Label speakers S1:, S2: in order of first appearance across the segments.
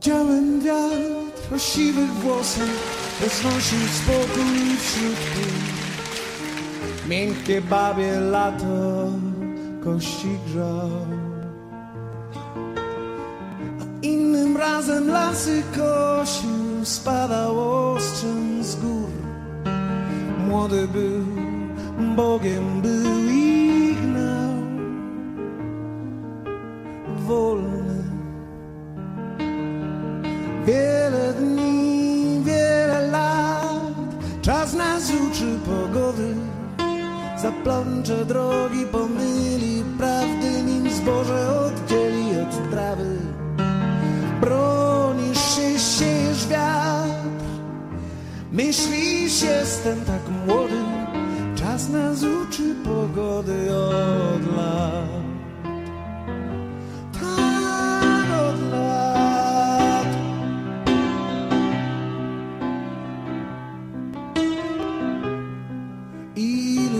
S1: ten wiatr o siwych włosach roznosił spokój wśród pól. Miękkie babie lato kości grzał. A innym razem lasy kosił, spadał ostrzem z gór. Młody był, Bogiem był Zaplącze drogi, pomyli prawdy, nim zboże oddzieli od trawy. Bronisz się, siejesz wiatr, myślisz, jestem tak młody. Czas nas uczy pogody od lat.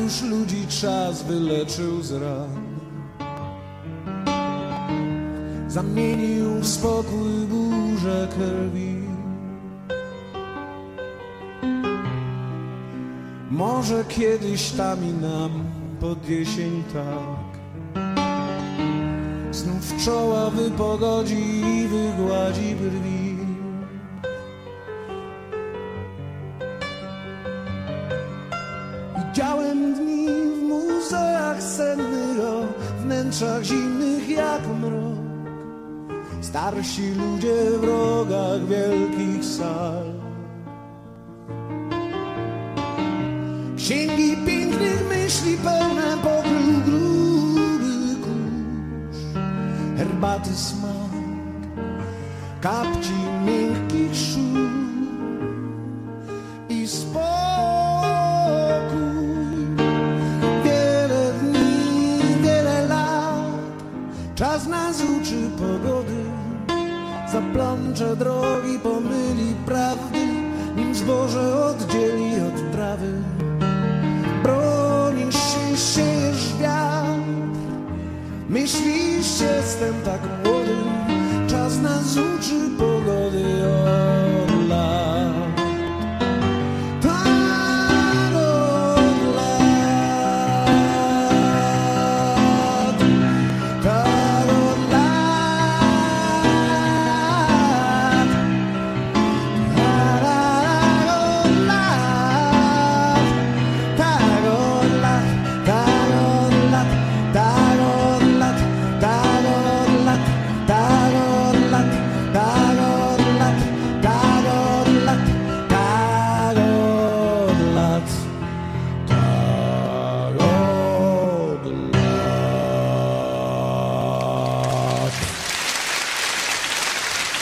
S1: Iluż ludzi czas wyleczył z ran. Zamienił w spokój burzę krwi. Może kiedyś tam i nam pod jesień tak. Znów czoła wypogodzi i wygładzi brwi Widziałem dni w muzeach sennych o wnętrzach zimnych jak mrok. Starsi ludzie w rogach wielkich sal. Księgi pięknych myśli pełne pokrył gruby kurz. Herbaty smak, kapci miękkich Zaplącze drogi, pomyli prawdy, nim zboże oddzieli od trawy.